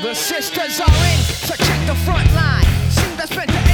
The sisters are in, to check the front line. Seem to spend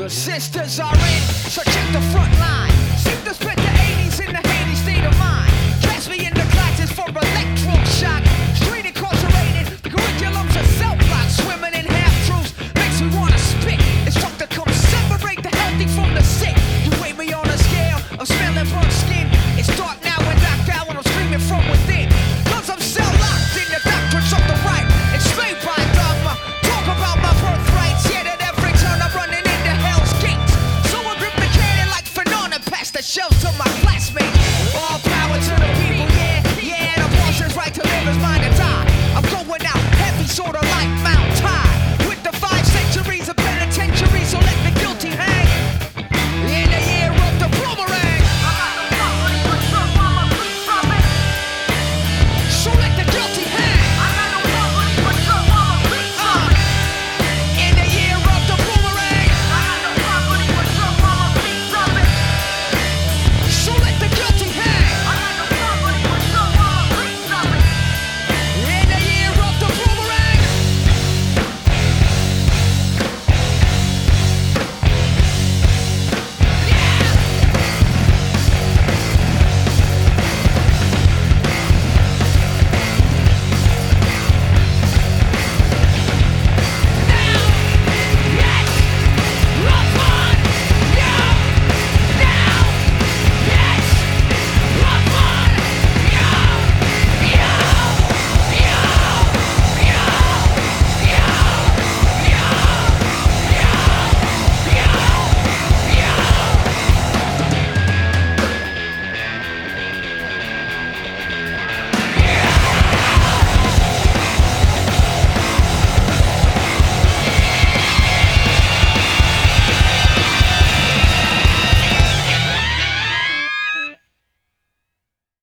The sisters are in, so check the front line. Sisters